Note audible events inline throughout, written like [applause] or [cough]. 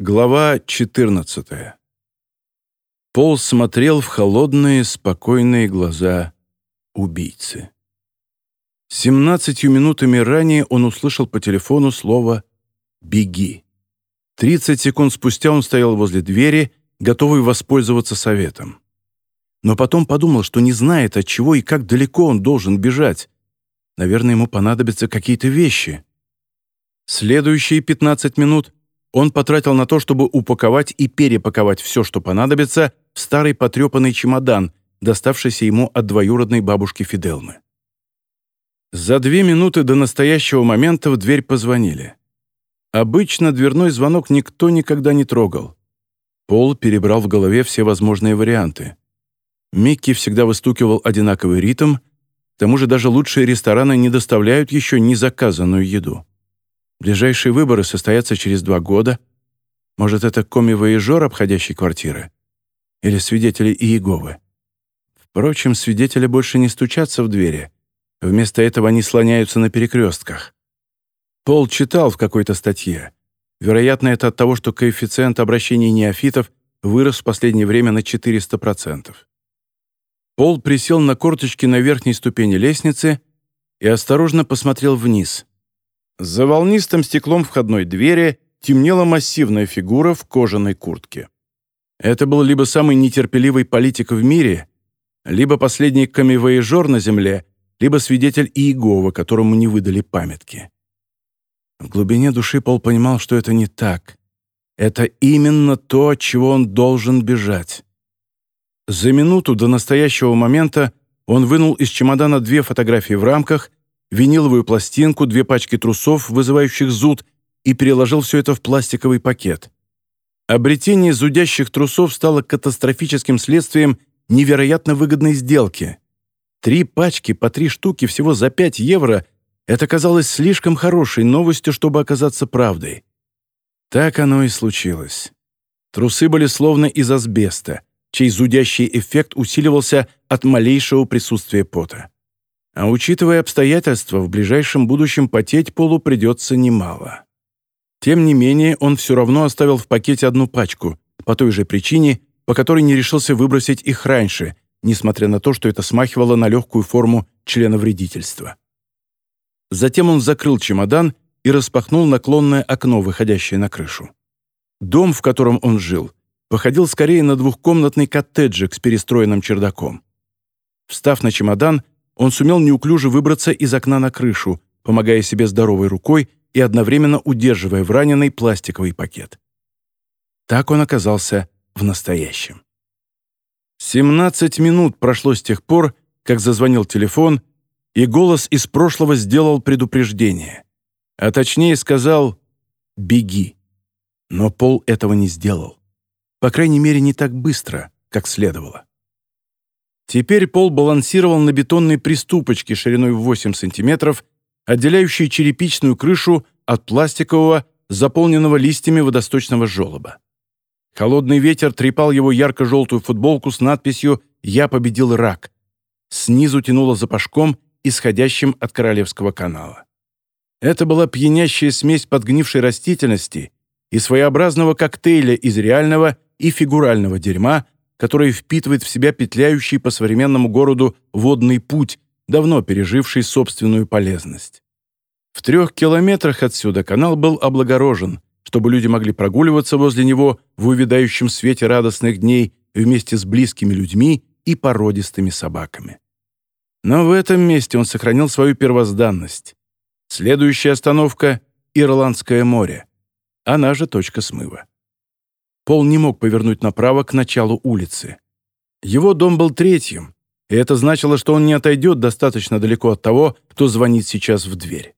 Глава 14. Пол смотрел в холодные, спокойные глаза убийцы. Семнадцатью минутами ранее он услышал по телефону слово «беги». Тридцать секунд спустя он стоял возле двери, готовый воспользоваться советом. Но потом подумал, что не знает, от чего и как далеко он должен бежать. Наверное, ему понадобятся какие-то вещи. Следующие пятнадцать минут он потратил на то, чтобы упаковать и перепаковать все, что понадобится, в старый потрепанный чемодан, доставшийся ему от двоюродной бабушки Фиделмы. За две минуты до настоящего момента в дверь позвонили. Обычно дверной звонок никто никогда не трогал. Пол перебрал в голове все возможные варианты. Микки всегда выстукивал одинаковый ритм, к тому же даже лучшие рестораны не доставляют еще незаказанную еду. Ближайшие выборы состоятся через два года. Может, это коми-воежор обходящей квартиры? Или свидетели Иеговы? Впрочем, свидетели больше не стучатся в двери. Вместо этого они слоняются на перекрестках. Пол читал в какой-то статье. Вероятно, это от того, что коэффициент обращений неофитов вырос в последнее время на 400%. Пол присел на корточки на верхней ступени лестницы и осторожно посмотрел вниз. За волнистым стеклом входной двери темнела массивная фигура в кожаной куртке. Это был либо самый нетерпеливый политик в мире, либо последний камевоежор на земле, либо свидетель Иегова, которому не выдали памятки. В глубине души Пол понимал, что это не так. Это именно то, от чего он должен бежать. За минуту до настоящего момента он вынул из чемодана две фотографии в рамках виниловую пластинку, две пачки трусов, вызывающих зуд, и переложил все это в пластиковый пакет. Обретение зудящих трусов стало катастрофическим следствием невероятно выгодной сделки. Три пачки по три штуки всего за 5 евро — это казалось слишком хорошей новостью, чтобы оказаться правдой. Так оно и случилось. Трусы были словно из асбеста, чей зудящий эффект усиливался от малейшего присутствия пота. А учитывая обстоятельства, в ближайшем будущем потеть Полу придется немало. Тем не менее, он все равно оставил в пакете одну пачку, по той же причине, по которой не решился выбросить их раньше, несмотря на то, что это смахивало на легкую форму члена вредительства. Затем он закрыл чемодан и распахнул наклонное окно, выходящее на крышу. Дом, в котором он жил, походил скорее на двухкомнатный коттеджик с перестроенным чердаком. Встав на чемодан, он сумел неуклюже выбраться из окна на крышу, помогая себе здоровой рукой и одновременно удерживая в раненый пластиковый пакет. Так он оказался в настоящем. 17 минут прошло с тех пор, как зазвонил телефон, и голос из прошлого сделал предупреждение. А точнее сказал «беги». Но Пол этого не сделал. По крайней мере, не так быстро, как следовало. Теперь пол балансировал на бетонной приступочке шириной в 8 сантиметров, отделяющей черепичную крышу от пластикового, заполненного листьями водосточного желоба. Холодный ветер трепал его ярко-желтую футболку с надписью «Я победил рак». Снизу тянуло запашком, исходящим от Королевского канала. Это была пьянящая смесь подгнившей растительности и своеобразного коктейля из реального и фигурального дерьма, который впитывает в себя петляющий по современному городу водный путь, давно переживший собственную полезность. В трех километрах отсюда канал был облагорожен, чтобы люди могли прогуливаться возле него в увядающем свете радостных дней вместе с близкими людьми и породистыми собаками. Но в этом месте он сохранил свою первозданность. Следующая остановка — Ирландское море. Она же точка смыва. Пол не мог повернуть направо к началу улицы. Его дом был третьим, и это значило, что он не отойдет достаточно далеко от того, кто звонит сейчас в дверь.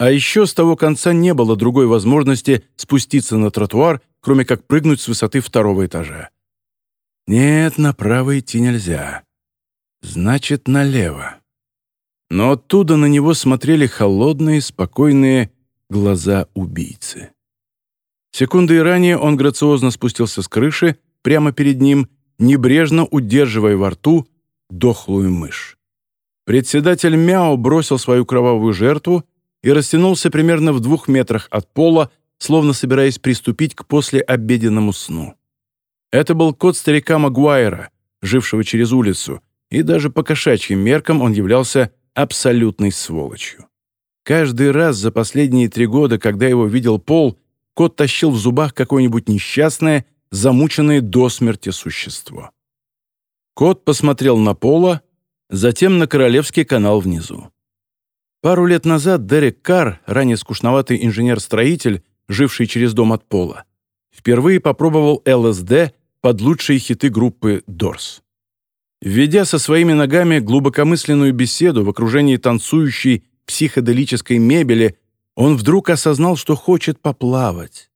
А еще с того конца не было другой возможности спуститься на тротуар, кроме как прыгнуть с высоты второго этажа. Нет, направо идти нельзя. Значит, налево. Но оттуда на него смотрели холодные, спокойные глаза убийцы. Секундой ранее он грациозно спустился с крыши, прямо перед ним, небрежно удерживая во рту дохлую мышь. Председатель Мяо бросил свою кровавую жертву и растянулся примерно в двух метрах от пола, словно собираясь приступить к послеобеденному сну. Это был кот старика Магуайра, жившего через улицу, и даже по кошачьим меркам он являлся абсолютной сволочью. Каждый раз за последние три года, когда его видел Пол, кот тащил в зубах какое-нибудь несчастное, замученное до смерти существо. Кот посмотрел на Пола, затем на Королевский канал внизу. Пару лет назад Дерек Карр, ранее скучноватый инженер-строитель, живший через дом от Пола, впервые попробовал ЛСД под лучшие хиты группы «Дорс». Введя со своими ногами глубокомысленную беседу в окружении танцующей психоделической мебели, он вдруг осознал, что хочет поплавать.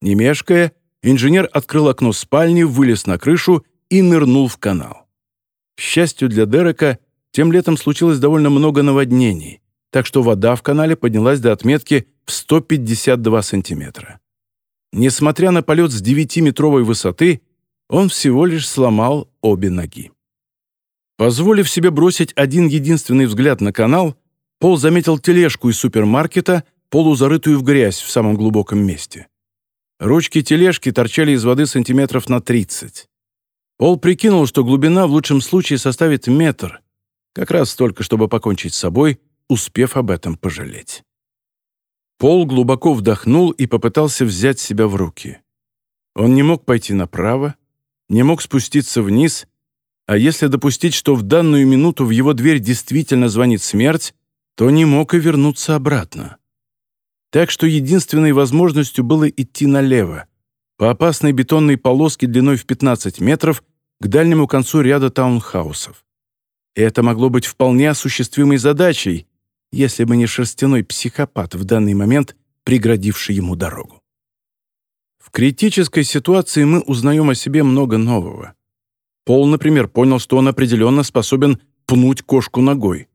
Не мешкая, инженер открыл окно спальни, вылез на крышу и нырнул в канал. К счастью для Дерека, тем летом случилось довольно много наводнений, так что вода в канале поднялась до отметки в 152 сантиметра. Несмотря на полет с 9-метровой высоты, он всего лишь сломал обе ноги. Позволив себе бросить один единственный взгляд на канал, Пол заметил тележку из супермаркета, полузарытую в грязь в самом глубоком месте. Ручки тележки торчали из воды сантиметров на 30. Пол прикинул, что глубина в лучшем случае составит метр, как раз столько, чтобы покончить с собой, успев об этом пожалеть. Пол глубоко вдохнул и попытался взять себя в руки. Он не мог пойти направо, не мог спуститься вниз, а если допустить, что в данную минуту в его дверь действительно звонит смерть, то не мог и вернуться обратно. Так что единственной возможностью было идти налево, по опасной бетонной полоске длиной в 15 метров к дальнему концу ряда таунхаусов. Это могло быть вполне осуществимой задачей, если бы не шерстяной психопат в данный момент, преградивший ему дорогу. В критической ситуации мы узнаем о себе много нового. Пол, например, понял, что он определенно способен пнуть кошку ногой.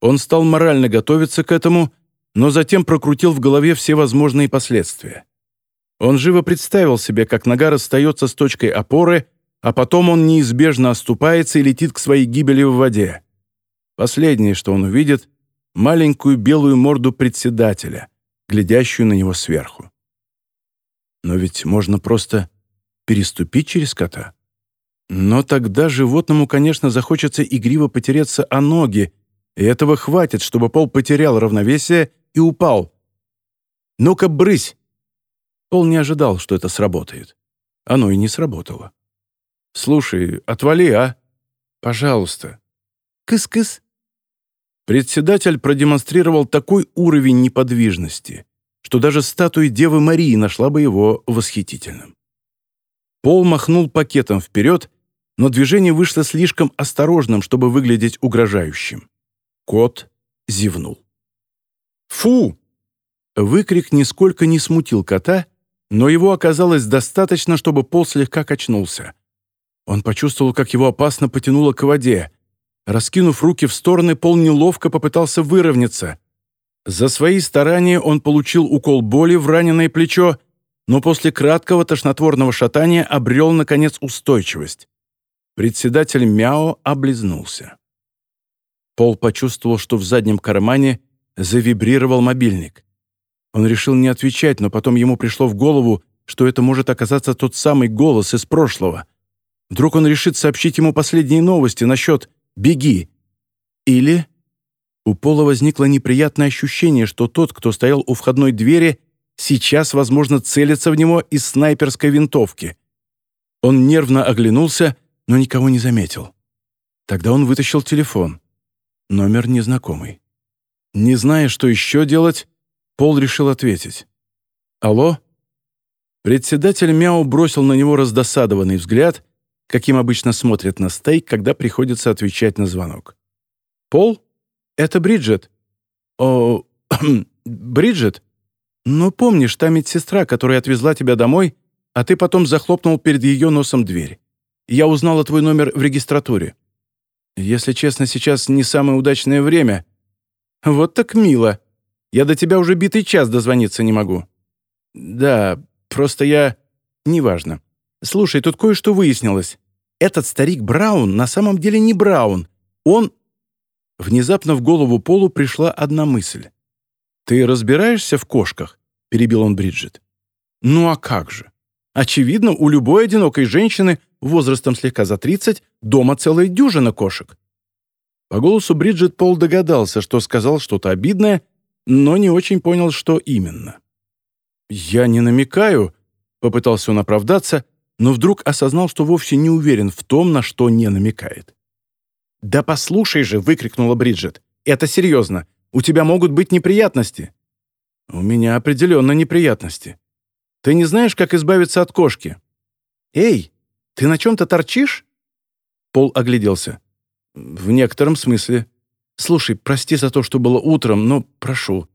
Он стал морально готовиться к этому, но затем прокрутил в голове все возможные последствия. Он живо представил себе, как нога расстается с точкой опоры, а потом он неизбежно оступается и летит к своей гибели в воде. Последнее, что он увидит — маленькую белую морду председателя, глядящую на него сверху. Но ведь можно просто переступить через кота. Но тогда животному, конечно, захочется игриво потереться о ноги, и этого хватит, чтобы Пол потерял равновесие и упал. «Ну-ка, брысь!» Пол не ожидал, что это сработает. Оно и не сработало. «Слушай, отвали, а? Пожалуйста». «Кыс-кыс». Председатель продемонстрировал такой уровень неподвижности, что даже статуя Девы Марии нашла бы его восхитительным. Пол махнул пакетом вперед, но движение вышло слишком осторожным, чтобы выглядеть угрожающим. Кот зевнул. «Фу!» Выкрик нисколько не смутил кота, но его оказалось достаточно, чтобы Пол слегка качнулся. Он почувствовал, как его опасно потянуло к воде. Раскинув руки в стороны, Пол неловко попытался выровняться. За свои старания он получил укол боли в раненое плечо, но после краткого тошнотворного шатания обрел, наконец, устойчивость. Председатель Мяо облизнулся. Пол почувствовал, что в заднем кармане завибрировал мобильник. Он решил не отвечать, но потом ему пришло в голову, что это может оказаться тот самый голос из прошлого. Вдруг он решит сообщить ему последние новости насчет «беги». Или у Пола возникло неприятное ощущение, что тот, кто стоял у входной двери, сейчас, возможно, целится в него из снайперской винтовки. Он нервно оглянулся, но никого не заметил. Тогда он вытащил телефон. Номер незнакомый. Не зная, что еще делать, Пол решил ответить. «Алло?» Председатель Мяу бросил на него раздосадованный взгляд, каким обычно смотрят на стейк, когда приходится отвечать на звонок. «Пол?» «Это Бриджит». «О, [clears throat] Бриджит? Ну, помнишь, та медсестра, которая отвезла тебя домой, а ты потом захлопнул перед ее носом дверь. Я узнала твой номер в регистратуре. Если честно, сейчас не самое удачное время. Вот так мило. Я до тебя уже битый час дозвониться не могу. Да, просто я... Неважно. Слушай, тут кое-что выяснилось. Этот старик Браун на самом деле не Браун. Он Внезапно в голову Полу пришла одна мысль. «Ты разбираешься в кошках?» — перебил он Бриджит. Ну а как же? Очевидно, у любой одинокой женщины возрастом слегка за 30 дома целая дюжина кошек. По голосу Бриджит Пол догадался, что сказал что-то обидное, но не очень понял, что именно. «Я не намекаю», — попытался он оправдаться, но вдруг осознал, что вовсе не уверен в том, на что не намекает. «Да послушай же!» — выкрикнула Бриджит. «Это серьезно. У тебя могут быть неприятности». «У меня определенно неприятности. Ты не знаешь, как избавиться от кошки?» «Эй, ты на чем-то торчишь?» Пол огляделся. «В некотором смысле. Слушай, прости за то, что было утром, но прошу.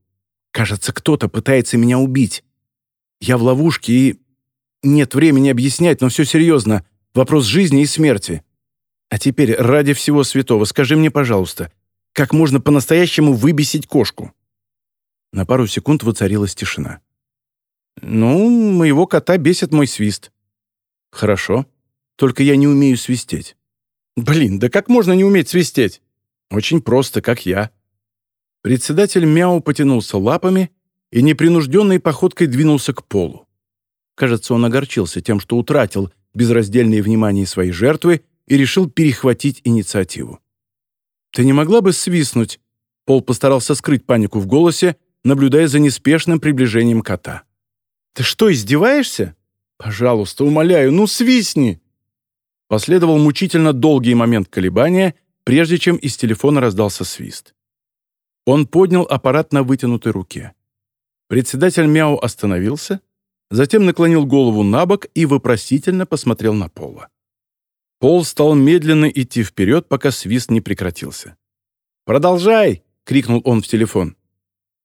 Кажется, кто-то пытается меня убить. Я в ловушке и... Нет времени объяснять, но все серьезно. Вопрос жизни и смерти. А теперь, ради всего святого, скажи мне, пожалуйста, как можно по-настоящему выбесить кошку?» На пару секунд воцарилась тишина. «Ну, моего кота бесит мой свист». «Хорошо. Только я не умею свистеть». «Блин, да как можно не уметь свистеть?» «Очень просто, как я». Председатель Мяу потянулся лапами и непринужденной походкой двинулся к полу. Кажется, он огорчился тем, что утратил безраздельное внимание своей жертвы и решил перехватить инициативу. «Ты не могла бы свистнуть?» Пол постарался скрыть панику в голосе, наблюдая за неспешным приближением кота. «Ты что, издеваешься? Пожалуйста, умоляю, ну свистни!» Последовал мучительно долгий момент колебания, прежде чем из телефона раздался свист. Он поднял аппарат на вытянутой руке. Председатель Мяу остановился, затем наклонил голову на бок и вопросительно посмотрел на Пола. Пол стал медленно идти вперед, пока свист не прекратился. «Продолжай!» — крикнул он в телефон.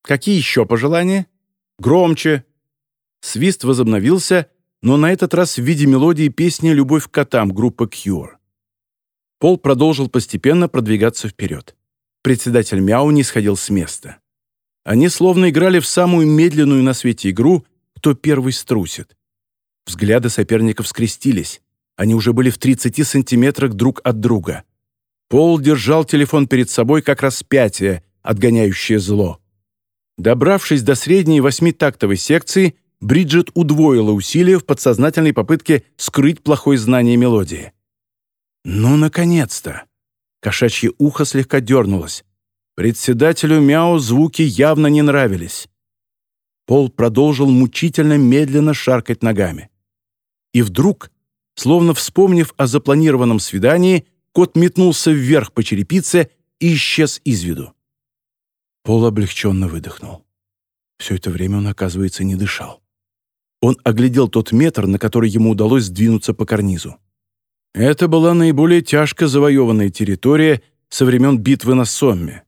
«Какие еще пожелания?» «Громче!» Свист возобновился, но на этот раз в виде мелодии песни «Любовь к котам» группы Cure. Пол продолжил постепенно продвигаться вперед. Председатель Мяу не сходил с места. Они словно играли в самую медленную на свете игру «Кто первый струсит». Взгляды соперников скрестились. Они уже были в 30 сантиметрах друг от друга. Пол держал телефон перед собой как распятие, отгоняющее зло. Добравшись до средней восьмитактовой секции, Бриджит удвоила усилия в подсознательной попытке скрыть плохое знание мелодии. «Ну, наконец-то!» Кошачье ухо слегка дернулось. Председателю Мяу звуки явно не нравились. Пол продолжил мучительно медленно шаркать ногами. И вдруг Словно вспомнив о запланированном свидании, кот метнулся вверх по черепице и исчез из виду. Пол облегченно выдохнул. Все это время он, оказывается, не дышал. Он оглядел тот метр, на который ему удалось сдвинуться по карнизу. Это была наиболее тяжко завоеванная территория со времен битвы на Сомме.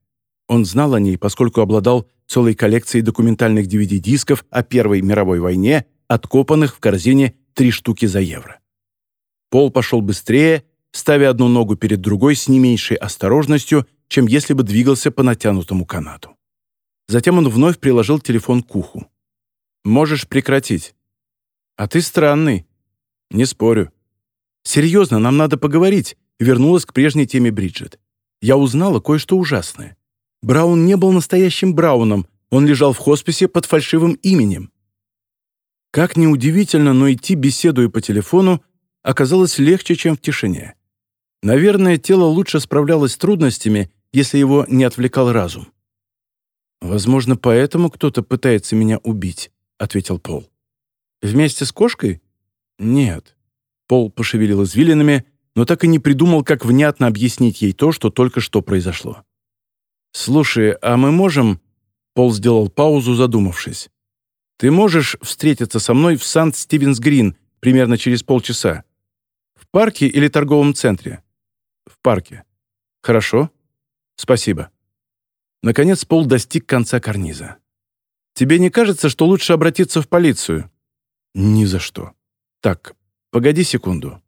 Он знал о ней, поскольку обладал целой коллекцией документальных DVD-дисков о Первой мировой войне, откопанных в корзине три штуки за евро. Пол пошел быстрее, ставя одну ногу перед другой с не меньшей осторожностью, чем если бы двигался по натянутому канату. Затем он вновь приложил телефон к уху. «Можешь прекратить». «А ты странный». «Не спорю». «Серьезно, нам надо поговорить», — вернулась к прежней теме Бриджит. «Я узнала кое-что ужасное. Браун не был настоящим Брауном, он лежал в хосписе под фальшивым именем». Как ни удивительно, но идти, беседуя по телефону, оказалось легче, чем в тишине. Наверное, тело лучше справлялось с трудностями, если его не отвлекал разум. «Возможно, поэтому кто-то пытается меня убить», — ответил Пол. «Вместе с кошкой?» «Нет». Пол пошевелил извилинами, но так и не придумал, как внятно объяснить ей то, что только что произошло. «Слушай, а мы можем...» Пол сделал паузу, задумавшись. «Ты можешь встретиться со мной в Сант-Стивенс-Грин примерно через полчаса? парке или торговом центре?» «В парке». «Хорошо. Спасибо». Наконец Пол достиг конца карниза. «Тебе не кажется, что лучше обратиться в полицию?» «Ни за что. Так, погоди секунду».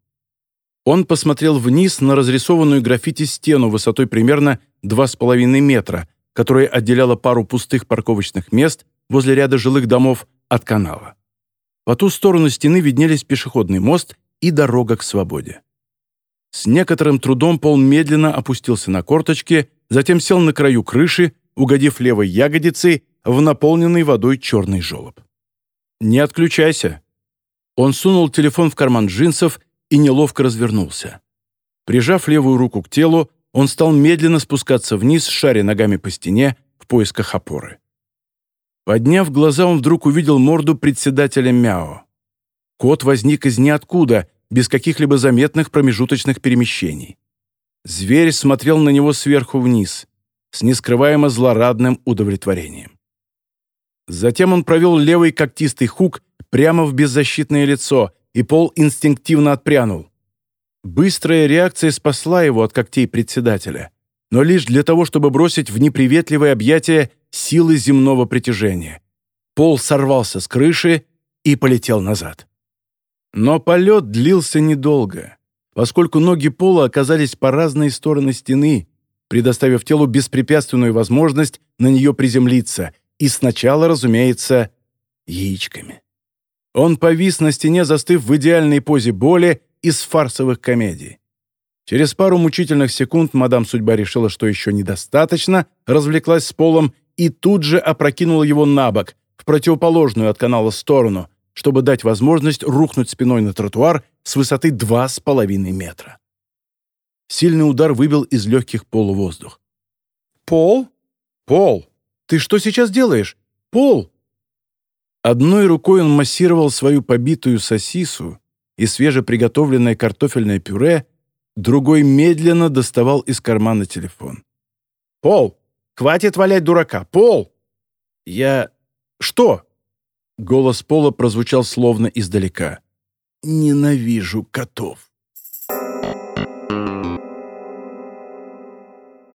Он посмотрел вниз на разрисованную граффити стену высотой примерно 2,5 метра, которая отделяла пару пустых парковочных мест возле ряда жилых домов от канала. По ту сторону стены виднелись пешеходный мост и дорога к свободе. С некоторым трудом Пол медленно опустился на корточки, затем сел на краю крыши, угодив левой ягодицей в наполненный водой черный желоб. «Не отключайся». Он сунул телефон в карман джинсов и неловко развернулся. Прижав левую руку к телу, он стал медленно спускаться вниз, шаря ногами по стене в поисках опоры. Подняв глаза, он вдруг увидел морду председателя Мяо. Кот возник из ниоткуда, без каких-либо заметных промежуточных перемещений. Зверь смотрел на него сверху вниз, с нескрываемо злорадным удовлетворением. Затем он провел левый когтистый хук прямо в беззащитное лицо, и Пол инстинктивно отпрянул. Быстрая реакция спасла его от когтей председателя, но лишь для того, чтобы бросить в неприветливое объятие силы земного притяжения. Пол сорвался с крыши и полетел назад. Но полет длился недолго, поскольку ноги Пола оказались по разные стороны стены, предоставив телу беспрепятственную возможность на нее приземлиться, и сначала, разумеется, яичками. Он повис на стене, застыв в идеальной позе боли из фарсовых комедий. Через пару мучительных секунд мадам судьба решила, что еще недостаточно, развлеклась с полом и тут же опрокинула его на бок, в противоположную от канала сторону, чтобы дать возможность рухнуть спиной на тротуар с высоты 2,5 метра. Сильный удар выбил из легких полу воздух. «Пол? Пол! Ты что сейчас делаешь? Пол!» Одной рукой он массировал свою побитую сосису, и свежеприготовленное картофельное пюре, другой медленно доставал из кармана телефон. «Пол! Хватит валять дурака! Пол!» «Я... что?» Голос Пола прозвучал словно издалека. «Ненавижу котов».